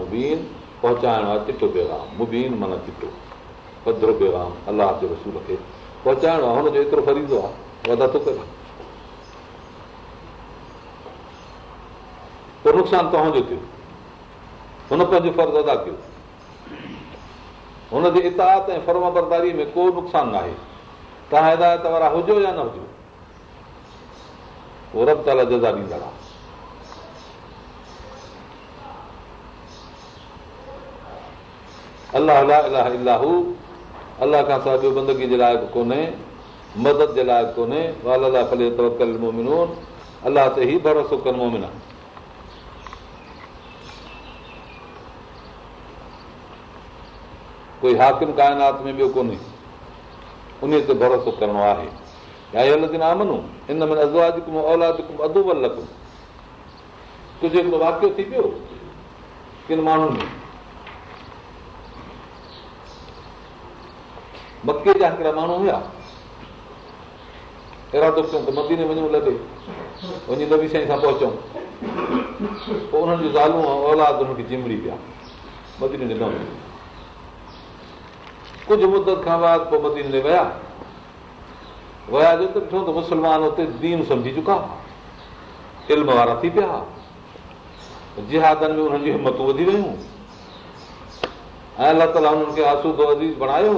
मुबीन पहुचाइणो आहे चिटो पैगाम मुबीन माना चिटो पधरो पैगाम अलाह जे रसूल खे पहुचाइणो आहे हुनजो एतिरो फरींदो आहे वधा थो करे पोइ नुक़सानु तव्हांजो थियो हुन पंहिंजो फ़र्ज़ु अदा कयो हुनजे इता ऐं फर्म बरदारी में को नुक़सानु न आहे तव्हां हिदायत वारा हुजो या न हुजो उहो रब ताला जज़ा ॾींदड़ आहे अलाह अलाह अलाह अलाह खां सवाइ ॿियो बंदगी जे लाइक़ु कोन्हे मदद जे लाइ कोन्हे अलाह ते ई भरोसो कंदो मोमिन कोई हाकिम काइनात में ॿियो कोन्हे उन ते भरोसो करिणो आहे औलाद हिकिड़ो वाकियो थी पियो किन माण्हुनि मके जा हिकिड़ा माण्हू हुया हुआ चऊं त मदीने वञूं लॻे वञी लभी साईं सां पहुचूं पोइ उन्हनि जूं ज़ालूं औलाद हुनखे चिमड़ी पिया मदीने ॾिनो कुझु मुदत खां बाद पोइ मदीन में विया विया जो त ॾिठो त मुस्लमान हुते दीन सम्झी चुका इल्म वारा थी पिया जिहादनि में उन्हनि जी हिमतूं वधी वियूं ऐं अलाह ताला हुननि खे आसूदो बणायो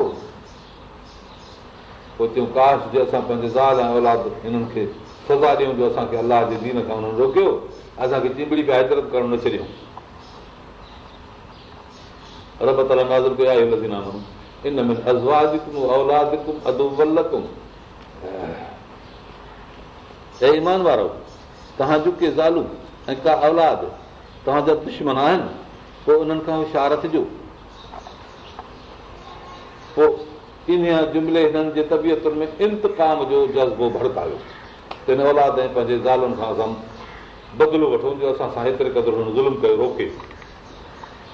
पोइ चयूं काश जे असां पंहिंजे ज़ाल ऐं औलाद हिननि खे सजा ॾियूं जो असांखे अलाह जे दीन खां हुननि रोकियो असांखे चिंबड़ी पिया हिदरत करणु न छॾियऊं रब ताज़र कयो आहे इन में ईमान वारो तव्हांजो के ज़ालूं ऐं का औलाद तव्हांजा दुश्मन आहिनि पोइ उन्हनि खां हुशार रखिजो पोइ इन जुमिले हिननि जे तबियतुनि में इंतकाम जो जज़्बो भड़कायो त हिन औलाद ऐं पंहिंजे ज़ालुनि खां असां बदिलो वठूं जो असां सां हेतिरे क़दुरु ज़ुल्म कयो रोके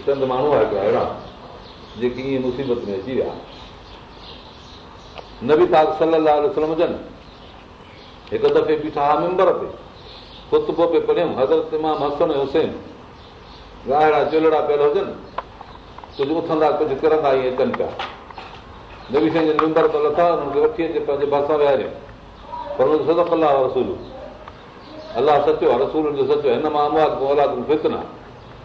चंद माण्हू आहे हिकिड़ा अहिड़ा जेके ईअं मुसीबत में अची विया नबीता जन हिकु दफ़े बीठा हुआ मेंबर ते कुतबो पढ़ियमि हज़रत इमाम हसन हुसैन ॻाहिड़ा चुलड़ा पियल हुजनि कुझु उथंदा कुझु किरंदा ईअं अचनि पिया नवी मेंबर त लथा हुननि खे वठी अचे पंहिंजे भरिसां विहारियूं पर हुनजो सदफ़ अलाह रसूल अलाह सचो आहे रसूलनि जो सचो हिन मां अलाफ़िक न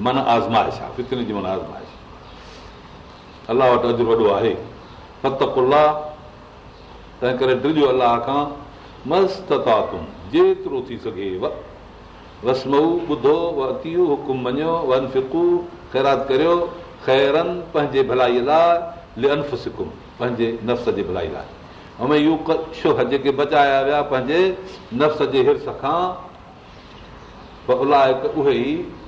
आज़माइश आहे जी माना आज़माइश अलाह वटि वॾो आहे भलाई लाइ बचाया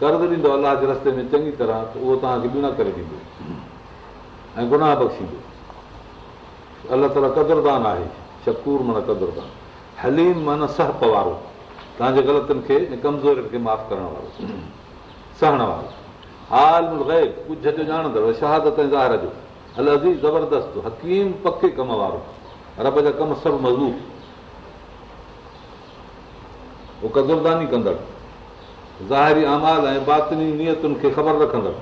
कर्ज़ु ॾींदो अलाह जे रस्ते में चङी तरह त उहो तव्हांखे ॿीना करे ॾींदो ऐं गुनाह बख़्शींदो अलाह ताला क़दुरदान आहे शकूर माना क़दुरदान हलीम माना सहप वारो तव्हांजे ग़लतियुनि खे कमज़ोरियुनि खे माफ़ु करण वारो सहण वारो आल कुझु जो ॼाणंदड़ शहादत ऐं ज़ाहिर जो अल अज़ीज़ ज़बरदस्त हकीम पके कम वारो रब जा कम सभु मज़बूत उहो क़दुरदानी कंदड़ ज़ाहिरी अमाल ऐं बातिनी नियतुनि खे ख़बर रखंदड़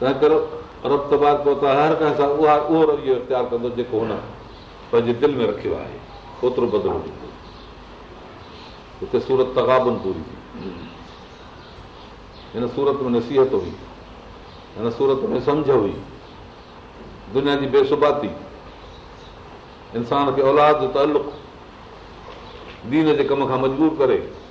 तंहिं करे रब तबाद पहुता हर कंहिं सां उहा उहो इहो इख़्तियारु कंदो जेको हुन पंहिंजे दिलि में रखियो आहे ओतिरो बदिलो ॾींदो हिते सूरत तक़ाबनि पूरी थी हिन सूरत में नसीहत हुई हिन सूरत में सम्झ हुई दुनिया जी बेसुबाती इंसान खे औलाद जो तालुक़ु दीन जे कम खां मजबूर करे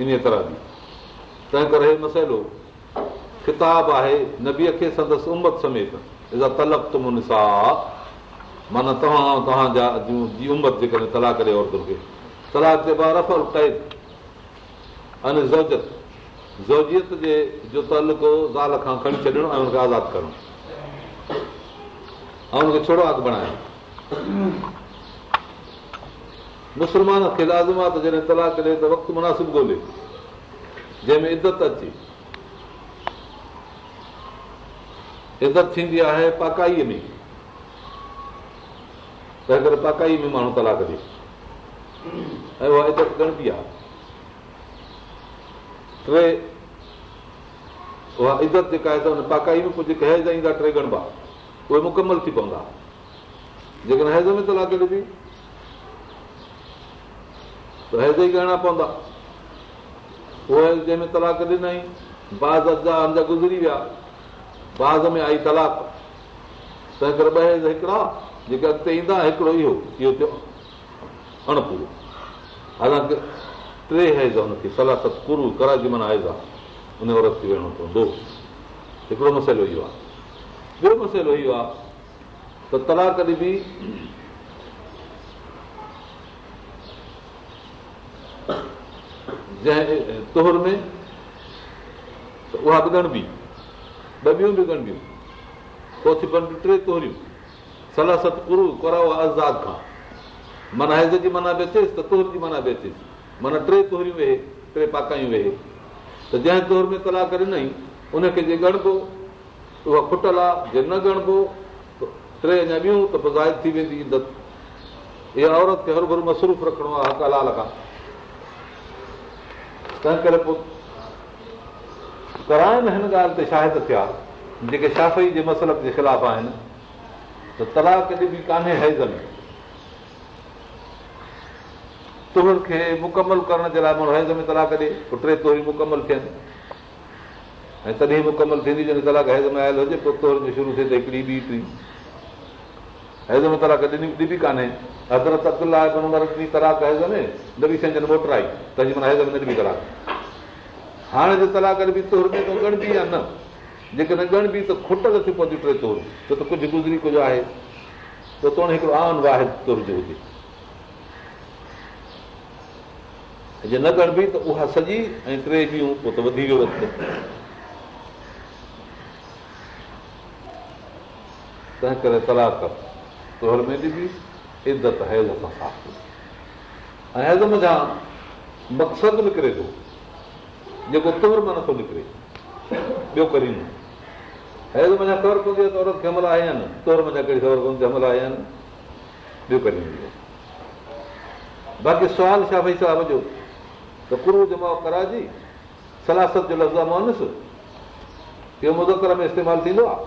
इन तरह जी तंहिं करे मसइलो किताब आहे नबीअ खे संदसि उमत समेत तलब तुम निसा माना तव्हां तव्हांजा जी उमत जे करे तलाक करे औरतुनि खे तलाक रफ़ल क़ैद अने ज़ोज ज़ोजीत जे जो तलको ज़ाल खां खणी छॾणु ऐं हुनखे आज़ादु करणु ऐं हुनखे छोड़ो अघु बणाइणु मुस्लमान खे लाज़म आहे त जॾहिं तलाक ॾिए त वक़्तु मुनासिबु ॻोल्हे जंहिंमें इज़त अचे इज़त थींदी आहे पाकाईअ में तंहिं करे पाकाई में माण्हू तलाक ॾिए ऐं उहा इज़त ॻणबी आहे टे उहा इज़त जेका आहे त हुन पाकाई में कुझु हैज़ ईंदा टे ॻणबा उहे मुकमल थी पवंदा जेकॾहिं हैज़ में तलाक ॾिबी त हैज़ ई ॻाइणा पवंदा उहे जंहिंमें तलाक ॾिनई बाज़ अदा अञा गुज़री विया बाज़ में आई तलाक तंहिं करे ॿ हैज़ हिकिड़ा जेके अॻिते ईंदा हिकिड़ो इहो इहो थियो अणपूरो हालांकि टे हैज़ हुनखे सलाकुरू कराची माना हैज़ आहे उन औरत खे वेहणो पवंदो हिकिड़ो मसइलो इहो आहे ॿियो मसइलो इहो आहे त तलाक ॾिबी जंहिं तोहर में उहा बि ॻणबी ॿियूं बि ॻणबियूं पोइ थी टे तोहरियूं तुहरियूं कराओ आज़ाद खां माना हैज़ जी माना बि अचेसि त तोहर जी माना बि अचेसि माना टे तोहरियूं वेहे टे पाकायूं वेहे त जंहिं तोहर में तलाक ॾिनई उनखे जे ॻणबो उहा खुटल आहे जे न ॻणबो टे अञा ॿियूं त पोइ ज़ाहिर थी वेंदी इहा औरत खे हर भरू मसरूफ़ रखिणो आहे हक़ लाल खां तंहिं करे पोइ तराहन हिन ॻाल्हि ते शाहिद थिया जेके शाफ़ जे मसल जे ख़िलाफ़ आहिनि त तलाक कॾहिं बि कान्हे हैज़ में तुहर खे मुकमल करण जे लाइ माण्हू हैज़ में तलाक ॾे पोइ टे तोरी मुकमल थियनि ऐं तॾहिं मुकमल थींदी जॾहिं तलाक हैज़ में आयल हुजे पोइ तोहर में शुरू थिए त हिकिड़ी ॿी टी तलाक ॾिनी ॾिबी कान्हे हज़रत अकल आहे तलाकी ॻणबी त खुट नथी पवंदी टे तोर छो त कुझु गुज़री कुझु आहे त तोड़ हिकिड़ो आन वाहिद तोर जो हुजे न ॻणबी त उहा सॼी ऐं टे वक़्तु तंहिं करे तलाक तोहर में इज़त हैज़ सां ऐं हैज़ा मक़सदु निकिरे थो जेको तुर मां नथो निकिरे ॿियो करी हैज़ मञा ख़बर पवंदी आहे त औरत जंहिं महिल आया आहिनि तौर मञा कहिड़ी ख़बर पवंदी जंहिं महिल आया आहिनि ॿियो बाक़ी सुवाल छा भई साहिब जो त कुरू जमा कराजी सलासत जो लफ़्ज़ लफ़्ज़ा मोहनसि इहो मुज़र में इस्तेमालु थींदो आहे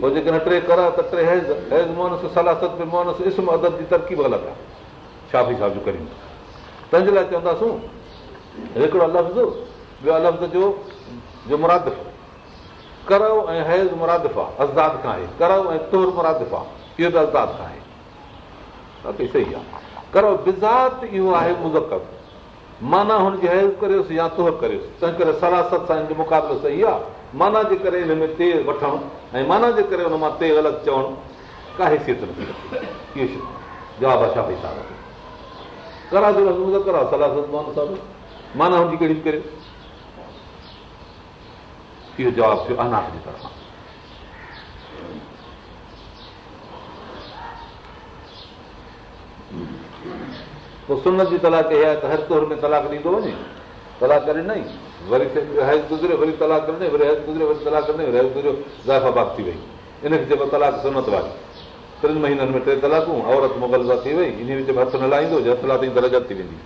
पोइ जेकॾहिं टे कर त टे हैज़ हैज़ मोनसि सलासत में मोनसि इस्म अदब जी तरक़ीब ग़लति आहे छा बि छा करियूं तंहिंजे लाइ चवंदासूं हिकिड़ो लफ़्ज़ ॿियो लफ़्ज़ जो जो मुरादिफ़ करव ऐं हैज़ मुरादिफ़ आहे अज़ाद खां आहे करव ऐं तुर मुरादिफ़ आहे इहो बि आज़ाद खां आहे बाक़ी सही आहे करव बिज़ात इहो आहे मुज़क़ माना हुनजी हैज़ करियोसि या तुर करियोसि तंहिं करे सलासत सां हिन जो मुक़ाबिलो सही आहे माना जे करे हिन में ते वठणु ऐं माना जे करे हुन मां ते अलॻि चवणु काहे जवाबु आहे छा भई करा करा सलाह साहिबु माना हुनजी कहिड़ी करे इहो जवाबु थियो अनाथ तरफ़ां पोइ अनाक जी तलाक इहा आहे त हर तौर में तलाक ॾींदो वञे तलाक न ई वरी गुज़रे वरी तलाक गुज़रे वरी तलाक वरी गुज़रियो ज़ाइफ़ा बाक थी वई इनखे चइबो तलाक सनत वारी टिनि महीननि में टे तलाकूं औरत मुबल थी वई इन विच में हथु न लाहींदो जे हथु लाथी दरजत थी वेंदी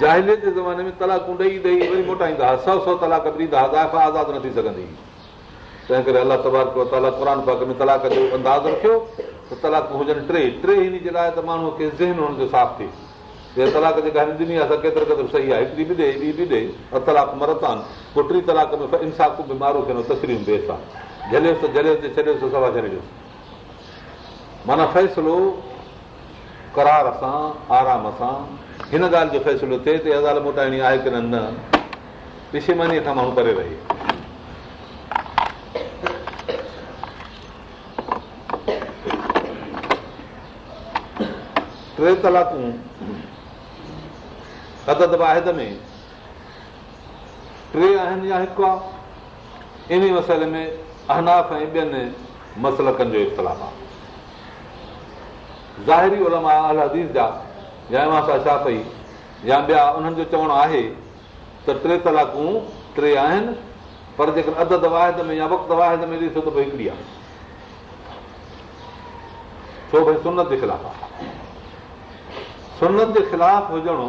जाहिले जे ज़माने में तलाकूं ॾेई ॾेई वरी मोटाईंदा हुआ सौ सौ तलाक बि ॾींदा ज़ाइफ़ा आज़ादु न थी सघंदी तंहिं करे अलाह तबाक क़ुर तलाक जो अंदाज़ रखियो त तलाकूं हुजनि टे टे हिन जे लाइ त माण्हूअ खे ज़हन हुनजो साफ़ थिए तलाक जेका हिन ॾिनी आहे असां केतिरो सही आहे हिकिड़ी बि ॾे ॿी बि ॾे ऐं तलाक मरत आहिनि पोइ टी तलाक में इंसाफ़ बि मारू मारो थियो तस्ली झलियोसि छॾियोसि सवा छॾियोसि माना फ़ैसिलो करार सां आराम सां हिन ॻाल्हि जो फ़ैसिलो थिए त इहा मोटाइणी आहे की न न ॾिशेमानी खां माण्हू करे रही टे तलाकूं अदद वाहिद में टे आहिनि या हिकु आहे इन मसइले में अहनाफ़ ऐं ॿियनि मसलकनि जो इख़्तिलाफ़ आहे ज़ाहिरी उलमा अल जा या इमा सां छा पई या ॿिया उन्हनि जो चवणु आहे त टे तलाकूं टे आहिनि पर जेकर अदद वाहिद में या वक़्तु वाहिद में ॾिसो त भई हिकिड़ी आहे छो भई सुनत जे ख़िलाफ़ आहे सुनत जे ख़िलाफ़ु हुजणो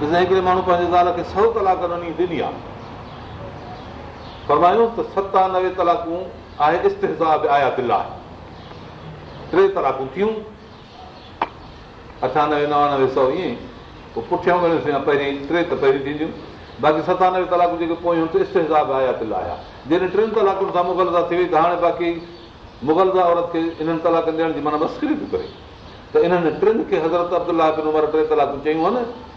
हिकिड़े माण्हू पंहिंजे ज़ाल खे सौ कलाक ॾिनी आहे त सतानवे कलाकूं आहे इस्तेज़ाब आया टे सतानवेज़ाबिलेकूं थियूं अठानवे नवानवे सौ ईअं पोइ पुठियां वियोसीं पहिरीं टे त पहिरीं थींदियूं बाक़ी सतानवे कलाकूं जेके इस्तेज़ाब आया तिला जॾहिं टिनि कलाकनि सां मुगलज़ा थी वई त हाणे बाक़ी मुग़ल खे इन्हनि कलाकनि ॾियण जी माना मस्करी थी करे त इन्हनि टिनि खे हज़रत अब्दुल टे कलाकूं चयूं आहिनि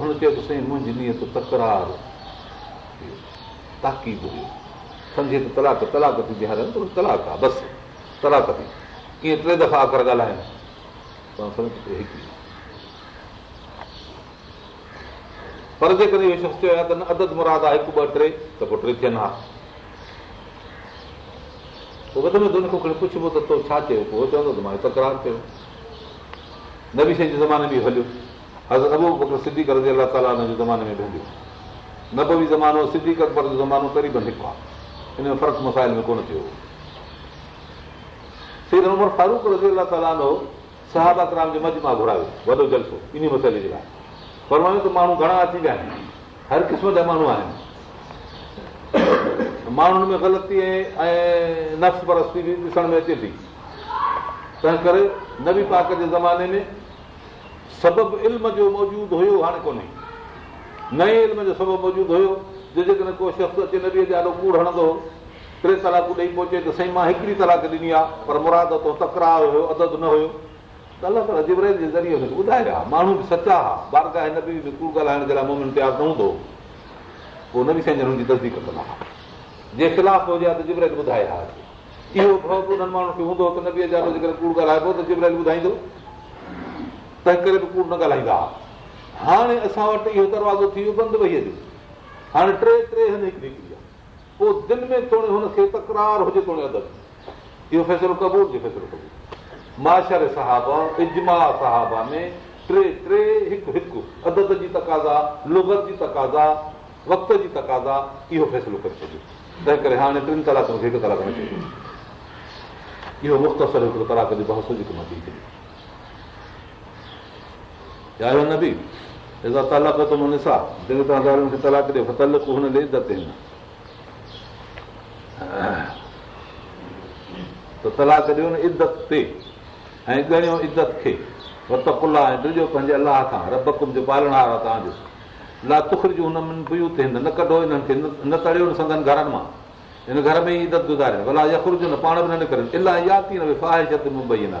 हुन चयो त साईं मुंहिंजी नियत तकरार ताक़ीब हुई सम्झे त तलाक तलाक थी बीहारनि त तलाक आहे बसि तलाक थी कीअं टे दफ़ा आख़िर ॻाल्हाइनि पर जेकॾहिं इहो शख़्स चयो आहे त न अदद मुराद आहे हिकु ॿ टे त पोइ टे थियनि हा पोइ वधि में वधि पुछिबो त तूं छा चयो पोइ चवंदो त मां इहो तकरारु कयो शइ जे ज़माने में हलियो हज़रत अबू बकर सिद्दीक रज़ी सिधी ताला जे ज़माने में भेंदियूं ज़मानो सिद्दीक अकबर जो ज़मानो क़रीबनि हिकु आहे इन में फ़र्क़ु मसाइल में कोन थियो फारूक रज़ी रज़ा तालो सहाबा कराम जे मज मां घुरायो वॾो जलसो इन मसइले जे लाइ पर वणे त माण्हू घणा अची विया आहिनि हर क़िस्म जा माण्हू आहिनि माण्हुनि में ग़लती ऐं नफ़्स परस्ती बि ॾिसण में अचे थी तंहिं करे नबी पाक जे ज़माने में सबबु इल्म जो मौजूदु हुयो हाणे कोन्हे नए इल्म जो सबबु मौजूदु हुयो जे जेकॾहिं को शख़्स अचे नबीअ जो ॾाढो कूड़ हणंदो टे तलाकूं ॾेई पहुचे त साईं मां हिकिड़ी तलाक ॾिनी आहे पर मुराद तकरार हुयो अदब न हुयो त अलाह ताला जिबर जे ज़रिए हुनखे ॿुधाए रहिया माण्हू बि सचा हुआ बारका कूड़ ॻाल्हाइण जे लाइ मोमिन तयारु न हूंदो पोइ न बि साईं तस्दीक कंदा हुआ जंहिं ख़िलाफ़ु हुजे त जिबर ॿुधाए रहिया कीअं माण्हुनि खे हूंदो हिकु नबीअ जा जेकॾहिं कूड़ ॻाल्हाइबो त जिबर ॿुधाईंदो तंहिं करे बि कूड़ न ॻाल्हाईंदा हुआ हाणे असां वटि इहो दरवाज़ो थी वियो बंदि वेही अचे हाणे टे टे हंधि तकरार हुजे थोरो अदब इहो फ़ैसिलो क़बूर जो फ़ैसिलो साहबा इजमा साहबा में टे टे हिकु हिकु अदत जी तकाज़ा लुगत जी तक़ाज़ा वक़्त जी तकाज़ा इहो फ़ैसिलो करे छॾियो तंहिं करे हाणे टिनि कलाकनि खे हिकु कलाक में इहो मुख़्तसर हिकिड़ो कलाक जो जेको मां थी छॾियो तलाक ॾियो इदत ते ऐं ॻणियो इज़त खे वत पुला ऐं ॾिजो पंहिंजे अलाह खां रब जो पालण आहे तव्हांजो ला तुख हुन न कढो हिननि खे न तड़ियो न सघनि घरनि मां हिन घर में ई इज़त गुज़ारनि भला जो न पाण बि न निकिरनि इलाही मुंबई ईंदा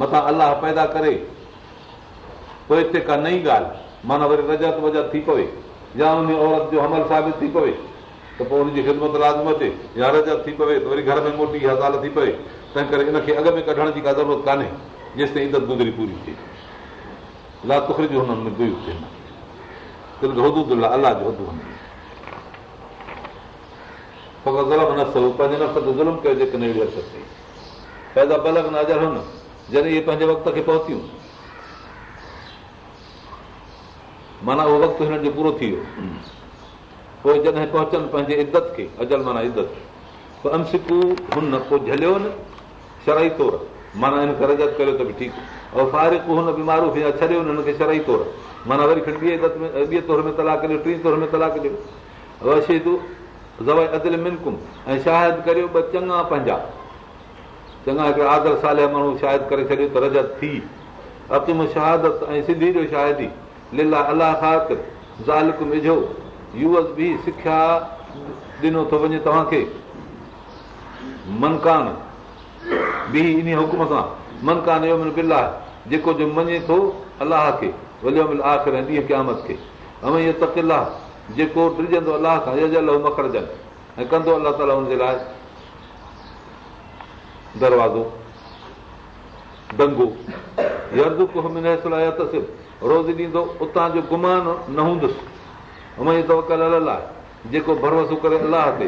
मथां अलाह पैदा करे पोइ हिते का नई ॻाल्हि माना वरी रजत वजत थी पवे या उन औरत जो अमल साबित थी पवे त पोइ हुनजी ख़िदमत लाज़म अचे या रजत थी पवे त वरी घर में मोटी हज़ाल थी पवे तंहिं करे इनखे अॻ में कढण जी का ज़रूरत कान्हे जेसि ताईं इदत गुज़री पूरी थिए ला तुखरी ज़ुल्म कयो जेकॾहिं पैदा हुन जॾहिं इहे पंहिंजे वक़्त खे पहुतियूं माना उहो वक़्तु हिननि जो पूरो थी वियो पोइ जॾहिं पहुचनि पंहिंजे इदत खे अजल माना इदत इज़त अंसिकू हुन पोइ झलियो न शराई तौर माना हिन घर रजत करियो त बि ठीकु ऐं फारिक हुन बि मारू थी छॾियो न हुनखे शराई तौर माना वरी ॿिए इदत में ॿिए तौर में तलाक ॾियो टी तौर में तलाक ॾियो अदल मिनकुम ऐं शायदि करियो ॿ चङा पंहिंजा चङा हिकिड़ा आदर साल जा माण्हू शायदि करे छॾियो त रजत थी अतम शहादत ऐं सिंधी जो शायदि लाह बि सिखिया ॾिनो थो वञे तव्हांखे मनकान बि इन हुकुम सां मनकान इहो जेको जो मञे थो अलाह खे वलियो मिल आख़िर ऐं ॾींहं क़यामत खे इहो तपिला जेको ट्रिजंदो अलाह खां ऐं कंदो अलाह ताला हुनजे लाइ दरवाज़ो दंगो रोज़ ॾींदो उतां जो गुमान न हूंदुसि तवकल तवक आहे जेको भरोसो करे अलाह ते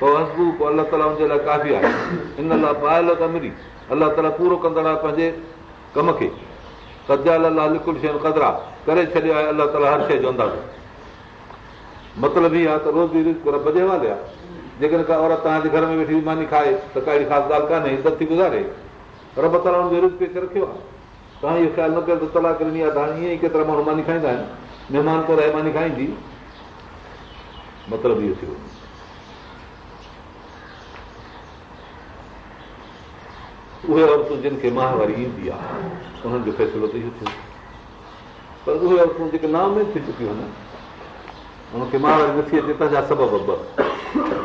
पोइ पोइ हसबू अलाह ताला हुनजे लाइ काफ़ी आहे इन लाइ अलाह ताला पूरो कंदड़ आहे पंहिंजे कम खे कदाल अलाह लिकुल शइ कदरा करे छॾियो आहे अलाह ताला हर शइ जो अंदाज़ो मतिलबु ई आहे त रोज़ी भॼवा आहे जेकॾहिं का औरत में वेठी मानी खाए थी गुज़ारे तव्हां ई केतिरा माण्हू मानी खाईंदा आहिनि महिमान थो रहे मानी खाईंदी मतिलबु खे माहवारी ईंदी आहे उन्हनि जो फ़ैसिलो त इहो थियो पर उहे नथी अचे ॿ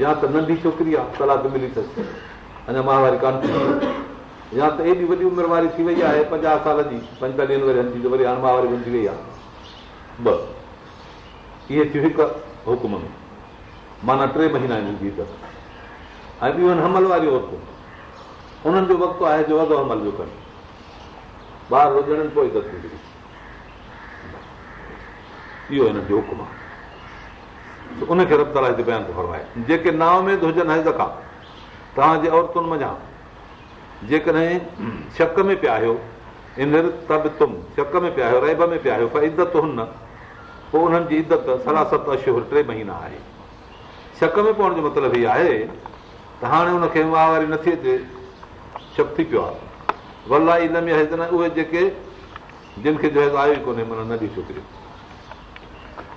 या त नंढी छोकिरी आहे तलाक मिली अथसि अञा माउ वारी कोन थी या त एॾी वॾी उमिरि वारी थी वई आहे पंजाह साल जी पंजाह वरी वारे त वरी हाणे माउ वारी वञी वई आहे ॿ इहे थियूं हिकु हुकुम में माना टे महीना आहिनि जी इज़त ऐं ॿियूं आहिनि हमल वारी औरतूं उन्हनि जो वक़्तु आहे जो वॻो हमल जो कनि ॿार हुजण पोइ इज़त इहो हिननि जो हुकुम आहे उनखे रब ताला ताल जेके नाव में त हुजनि हज़ खां तव्हांजे औरतुनि मञा जेकॾहिं शक में पिया आहियो इन तब तुम शक में पिया आहियो रैब में पिया आहियो पर इदत हुन पोइ उन्हनि जी इदत सरासत सत अशहर टे महीना आहे शक में पवण जो मतिलबु हीअ आहे त हाणे हुनखे माहवारी नथी अचे शक थी पियो आहे वल्ला इदम हैज़ उहे जेके जिन खे जो हैज़ आयो ई कोन्हे माना न ॾियूं छोकिरियूं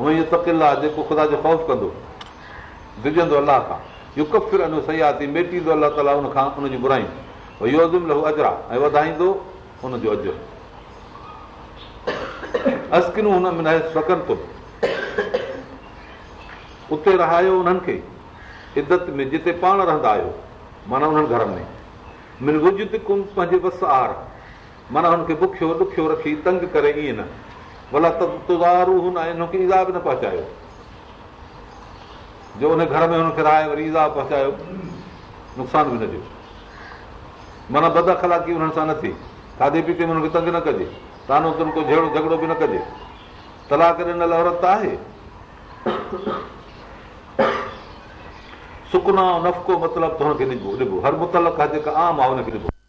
जेको ख़ुदा जो ख़ौफ़ कंदो डिॼंदो अलाह खां अलाहंदो थो उते रहायो उन्हनि खे इदत में जिते पाण रहंदा आहियो माना उन्हनि घर में माना हुनखे बुखियो ॾुखियो रखी तंग करे ईअं न भला त हुनखे ईज़ा बि न पहुचायो जो हुन घर में हुनखे राय वरी ईज़ा पहुचायो नुक़सान बि न ॾियो माना बदखलाकी हुननि सां न थी खाधे पीते में हुनखे तंग न कजे तानो को जहिड़ो झगड़ो बि न कजे तलाक ॾिनल लाइ औरत आहे सुकुना नफ़को मतिलबु त हुनखे ॾिबो ॾिबो हर मुतलक आहे जेका आम आहे हुनखे ॾिबो